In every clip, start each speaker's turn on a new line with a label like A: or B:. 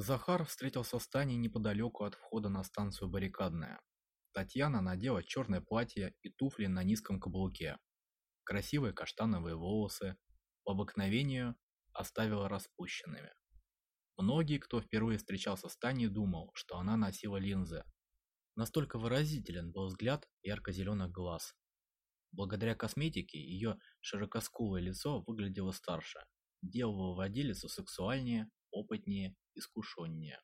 A: Захар встретился с Таней неподалеку от входа на станцию Баррикадная. Татьяна надела черное платье и туфли на низком каблуке. Красивые каштановые волосы по обыкновению оставила распущенными. Многие, кто впервые встречался с Таней, думал, что она носила линзы. Настолько выразителен был взгляд ярко-зеленых глаз. Благодаря косметике ее широкоскулое лицо выглядело старше, делало владелицу сексуальнее, опытнее искушеннее.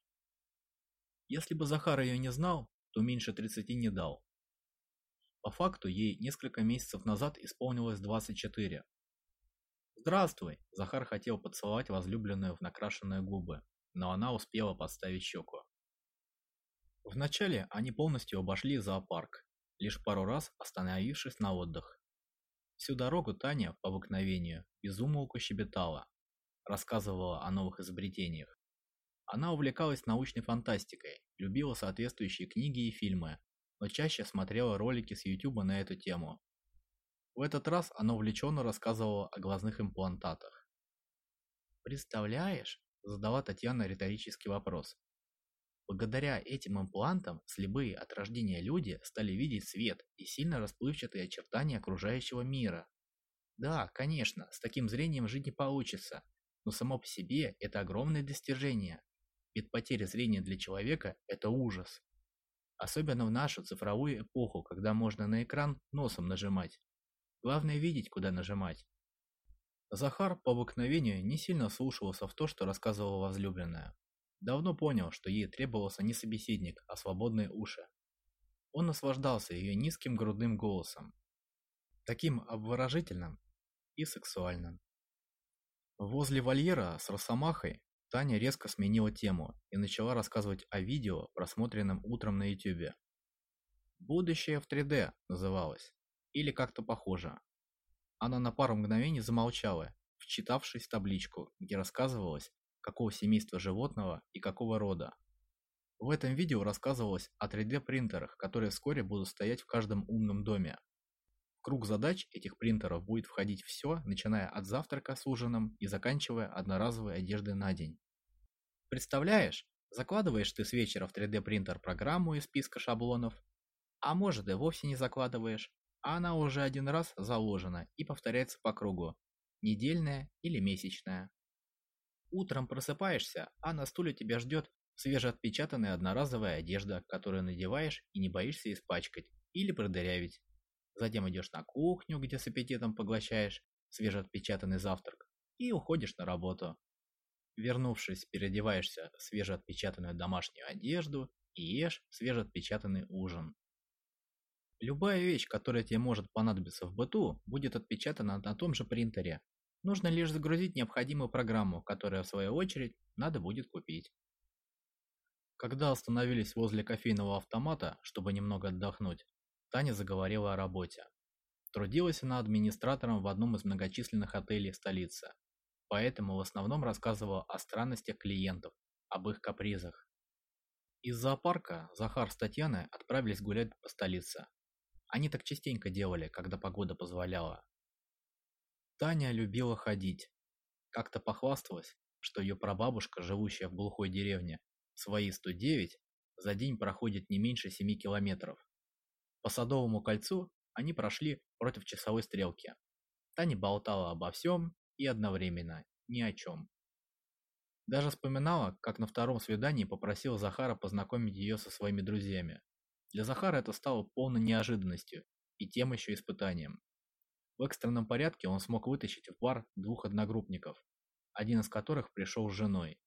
A: Если бы Захар ее не знал, то меньше 30 не дал. По факту ей несколько месяцев назад исполнилось 24. «Здравствуй!» Захар хотел поцеловать возлюбленную в накрашенные губы, но она успела подставить щеку. Вначале они полностью обошли зоопарк, лишь пару раз остановившись на отдых. Всю дорогу Таня, по обыкновению, безумолку щебетала, рассказывала о новых изобретениях. Она увлекалась научной фантастикой, любила соответствующие книги и фильмы, но чаще смотрела ролики с YouTube на эту тему. В этот раз она увлеченно рассказывала о глазных имплантатах. «Представляешь?» – задала Татьяна риторический вопрос. Благодаря этим имплантам слепые от рождения люди стали видеть свет и сильно расплывчатые очертания окружающего мира. Да, конечно, с таким зрением жить не получится, но само по себе это огромное достижение. Ведь потеря зрения для человека – это ужас. Особенно в нашу цифровую эпоху, когда можно на экран носом нажимать. Главное видеть, куда нажимать. Захар по обыкновению не сильно слушался в то, что рассказывала возлюбленная. Давно понял, что ей требовался не собеседник, а свободные уши. Он наслаждался ее низким грудным голосом, таким обворожительным и сексуальным. Возле вольера с росомахой Таня резко сменила тему и начала рассказывать о видео, просмотренном утром на YouTube. «Будущее в 3D» называлось, или как-то похоже. Она на пару мгновений замолчала, вчитавшись в табличку, где рассказывалось, какого семейства животного и какого рода. В этом видео рассказывалось о 3D-принтерах, которые вскоре будут стоять в каждом умном доме. Круг задач этих принтеров будет входить все, начиная от завтрака с ужином и заканчивая одноразовой одеждой на день. Представляешь, закладываешь ты с вечера в 3D принтер программу из списка шаблонов, а может и вовсе не закладываешь, а она уже один раз заложена и повторяется по кругу, недельная или месячная. Утром просыпаешься, а на стуле тебя ждет свежеотпечатанная одноразовая одежда, которую надеваешь и не боишься испачкать или продырявить. Затем идешь на кухню, где с аппетитом поглощаешь свежеотпечатанный завтрак и уходишь на работу. Вернувшись, переодеваешься в свежеотпечатанную домашнюю одежду и ешь свежеотпечатанный ужин. Любая вещь, которая тебе может понадобиться в быту, будет отпечатана на том же принтере. Нужно лишь загрузить необходимую программу, которая в свою очередь надо будет купить. Когда остановились возле кофейного автомата, чтобы немного отдохнуть, Таня заговорила о работе. Трудилась она администратором в одном из многочисленных отелей столицы поэтому в основном рассказывал о странностях клиентов, об их капризах. Из зоопарка Захар с Татьяной отправились гулять по столице. Они так частенько делали, когда погода позволяла. Таня любила ходить. Как-то похвасталась, что ее прабабушка, живущая в глухой деревне, свои 109 за день проходит не меньше 7 километров. По Садовому кольцу они прошли против часовой стрелки. Таня болтала обо всем и одновременно ни о чем. Даже вспоминала, как на втором свидании попросила Захара познакомить ее со своими друзьями. Для Захара это стало полной неожиданностью и тем еще испытанием. В экстренном порядке он смог вытащить в бар двух одногруппников, один из которых пришел с женой.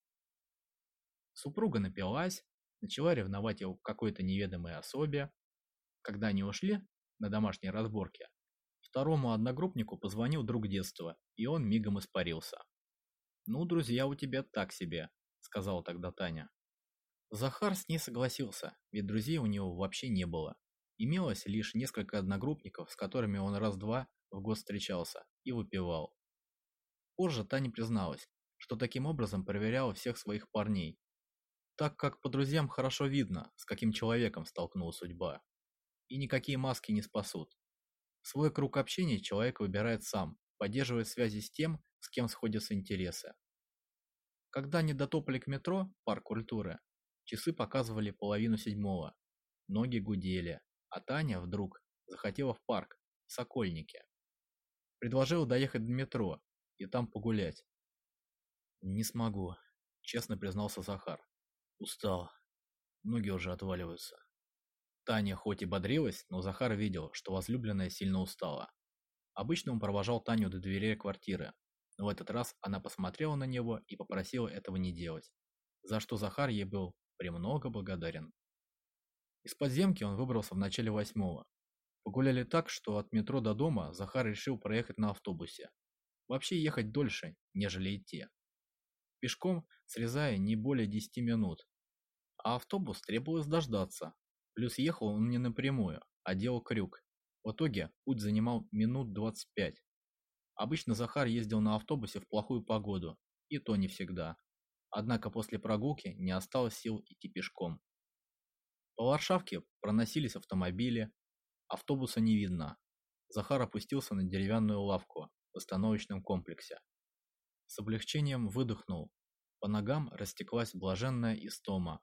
A: Супруга напилась, начала ревновать его к какой-то неведомой особе. Когда они ушли на домашние разборки, Второму одногруппнику позвонил друг детства, и он мигом испарился. «Ну, друзья у тебя так себе», — сказала тогда Таня. Захар с ней согласился, ведь друзей у него вообще не было. Имелось лишь несколько одногруппников, с которыми он раз-два в год встречался и выпивал. Позже Таня призналась, что таким образом проверяла всех своих парней, так как по друзьям хорошо видно, с каким человеком столкнула судьба. И никакие маски не спасут. Свой круг общения человек выбирает сам, поддерживая связи с тем, с кем сходятся интересы. Когда они дотопали к метро, парк культуры, часы показывали половину седьмого. Ноги гудели, а Таня вдруг захотела в парк, в Сокольнике. Предложила доехать до метро и там погулять. «Не смогу», — честно признался Захар. «Устал. Ноги уже отваливаются». Таня хоть и бодрилась, но Захар видел, что возлюбленная сильно устала. Обычно он провожал Таню до дверей квартиры, но в этот раз она посмотрела на него и попросила этого не делать, за что Захар ей был премного благодарен. Из подземки он выбрался в начале восьмого. Погуляли так, что от метро до дома Захар решил проехать на автобусе. Вообще ехать дольше, нежели идти. Пешком срезая не более 10 минут. А автобус требовалось дождаться. Плюс ехал он не напрямую, а делал крюк. В итоге путь занимал минут 25. Обычно Захар ездил на автобусе в плохую погоду, и то не всегда. Однако после прогулки не осталось сил идти пешком. По Варшавке проносились автомобили, автобуса не видно. Захар опустился на деревянную лавку в остановочном комплексе. С облегчением выдохнул. По ногам растеклась блаженная истома.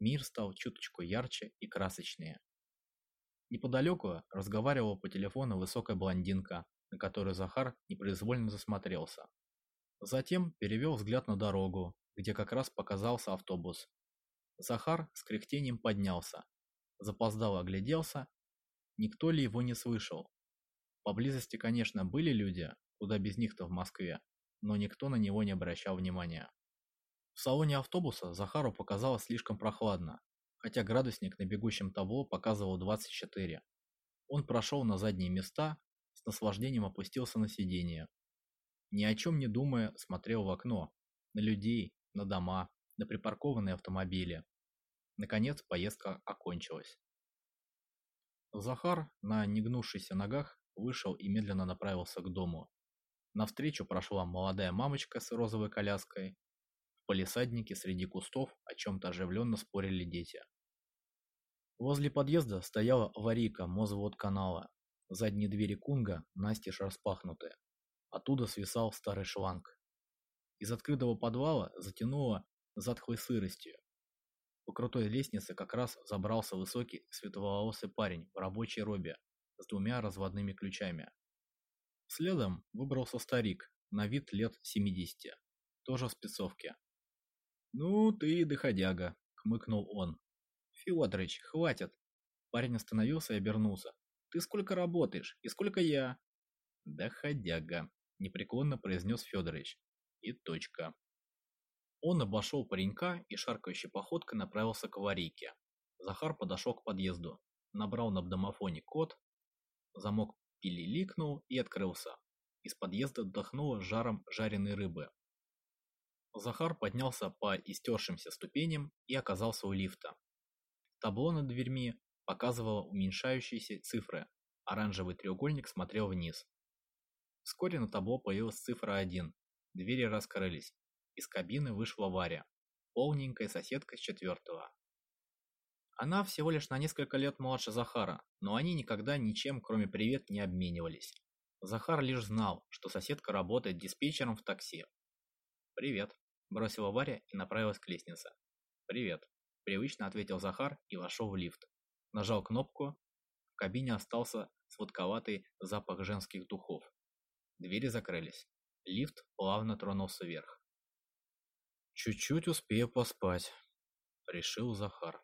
A: Мир стал чуточку ярче и красочнее. Неподалеку разговаривала по телефону высокая блондинка, на которую Захар непроизвольно засмотрелся. Затем перевел взгляд на дорогу, где как раз показался автобус. Захар с кряхтением поднялся. Запоздал огляделся. Никто ли его не слышал? Поблизости, конечно, были люди, куда без них-то в Москве, но никто на него не обращал внимания. В салоне автобуса Захару показалось слишком прохладно, хотя градусник на бегущем табло показывал 24. Он прошел на задние места, с наслаждением опустился на сиденье. Ни о чем не думая, смотрел в окно, на людей, на дома, на припаркованные автомобили. Наконец поездка окончилась. Захар на негнувшихся ногах вышел и медленно направился к дому. Навстречу прошла молодая мамочка с розовой коляской. Палисаднике среди кустов о чем-то оживленно спорили дети. Возле подъезда стояла аварийка мозвод канала. Задние двери Кунга настежь распахнуты. Оттуда свисал старый шланг. Из открытого подвала затянуло затхлой сыростью. По крутой лестнице как раз забрался высокий светловолосый парень в рабочей робе с двумя разводными ключами. Следом выбрался старик, на вид лет 70, тоже в спецовке. «Ну ты доходяга», — хмыкнул он. «Федорович, хватит!» Парень остановился и обернулся. «Ты сколько работаешь? И сколько я?» «Доходяга», — непреклонно произнес Федорович. И точка. Он обошел паренька и шаркающей походкой направился к аварийке. Захар подошел к подъезду, набрал на домофоне код, замок пилиликнул и открылся. Из подъезда вдохнуло жаром жареной рыбы. Захар поднялся по истершимся ступеням и оказался у лифта. Табло над дверьми показывало уменьшающиеся цифры. Оранжевый треугольник смотрел вниз. Вскоре на табло появилась цифра 1. Двери раскрылись. Из кабины вышла Варя, полненькая соседка с четвертого. Она всего лишь на несколько лет младше Захара, но они никогда ничем, кроме привет, не обменивались. Захар лишь знал, что соседка работает диспетчером в такси. «Привет», – бросила Варя и направилась к лестнице. «Привет», Привычно ответил Захар и вошел в лифт. Нажал кнопку. В кабине остался сладковатый запах женских духов. Двери закрылись. Лифт плавно тронулся вверх. «Чуть-чуть успею поспать», — решил Захар.